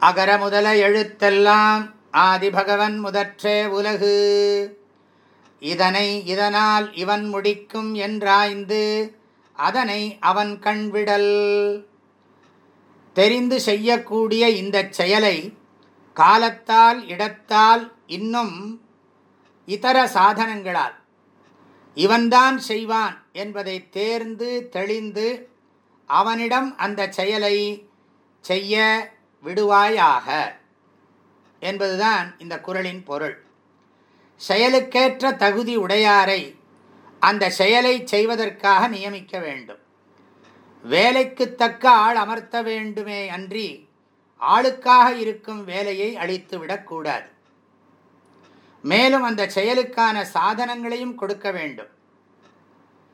அகர முதல எழுத்தெல்லாம் ஆதிபகவன் முதற்றே உலகு. இதனை இதனால் இவன் முடிக்கும் என்றாய்ந்து அதனை அவன் கண்விடல். தெரிந்து செய்யக்கூடிய இந்த செயலை காலத்தால் இடத்தால் இன்னும் இதர சாதனங்களால் இவன்தான் செய்வான் என்பதை தேர்ந்து தெளிந்து அவனிடம் அந்த செயலை செய்ய விடுவாயாக என்பதுதான் இந்த குரலின் பொருள். செயலுக்கேற்ற தகுதி உடையாரை அந்த செயலை செய்வதற்காக நியமிக்க வேண்டும். வேலைக்கு தக்க ஆள் அமர்த்த வேண்டுமே அன்றி ஆளுக்காக இருக்கும் வேலையை அழித்துவிடக்கூடாது மேலும் அந்த செயலுக்கான சாதனங்களையும் கொடுக்க வேண்டும்.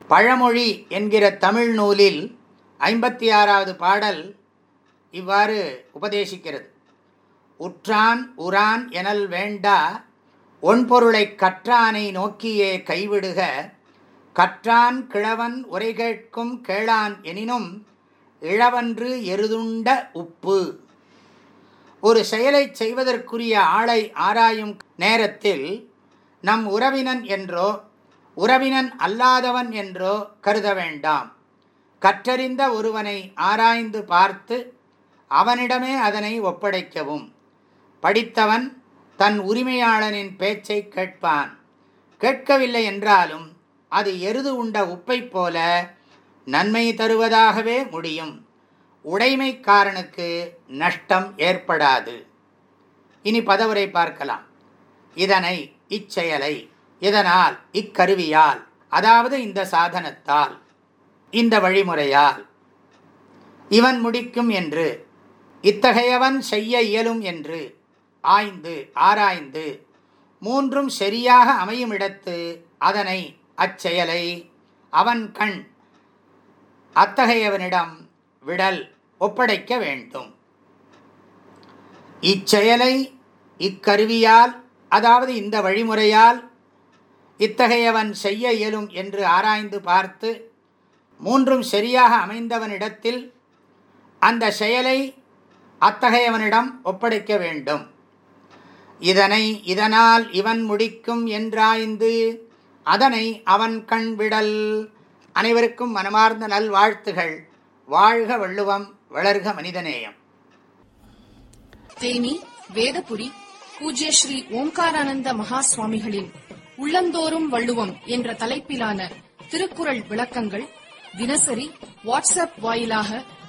பழமொழி என்கிற தமிழ் நூலில் ஐம்பத்தி ஆறாவது பாடல் இவ்வாறு உபதேசிக்கிறது. உற்றான் உரான் எனல் வேண்டா ஒன்பொருளை கற்றானை நோக்கியே கைவிடுக கற்றான் கிழவன் உரை கேட்கும் கேளான் எனினும் இழவன்று எருதுண்ட உப்பு. ஒரு செயலை செய்வதற்குரிய ஆளை ஆராயும் நேரத்தில் நம் உறவினன் என்றோ உறவினன் அல்லாதவன் என்றோ கருத வேண்டாம். கற்றறிந்த ஒருவனை ஆராய்ந்து பார்த்து அவனிடமே அதனை ஒப்படைக்கவும். படித்தவன் தன் உரிமையாளனின் பேச்சை கேட்பான். கேட்கவில்லை என்றாலும் அது எருது உண்ட உப்பை போல நன்மை தருவதாகவே முடியும். உடைமைக்காரனுக்கு நஷ்டம் ஏற்படாது. இனி பதவுரை பார்க்கலாம். இதனை இச்செயலை இதனால் இக்கருவியால் அதாவது இந்த சாதனத்தால் இந்த வழிமுறையால் இவன் முடிக்கும் என்று இத்தகையவன் செய்ய இயலும் என்று ஆய்ந்து ஆராய்ந்து மூன்றும் சரியாக அமையும் இடத்து அதனை அச்செயலை அவன் கண் அத்தகையவனிடம் விடல் ஒப்படைக்க வேண்டும். இச்செயலை இக்கருவியால் அதாவது இந்த வழிமுறையால் இத்தகையவன் செய்ய இயலும் என்று ஆராய்ந்து பார்த்து மூன்றும் சரியாக அமைந்தவனிடத்தில் அந்த செயலை அத்தகையவனிடம் ஒப்படைக்க வேண்டும். இதனை இதனால் இவன் முடிக்கும் என்றாய்ந்து அதனை அவன் கண் விடல். அனைவருக்கும் மனமார்ந்த நல்வாழ்த்துகள். வாழ்க வள்ளுவம் வளர்க மனிதநேயம். தேனி வேதபுரி பூஜ்ய ஸ்ரீ ஓம்காரானந்த மகா சுவாமிகளின் உள்ளந்தோறும் வள்ளுவம் என்ற தலைப்பிலான திருக்குறள் விளக்கங்கள் தினசரி வாட்ஸ்அப் வாயிலாக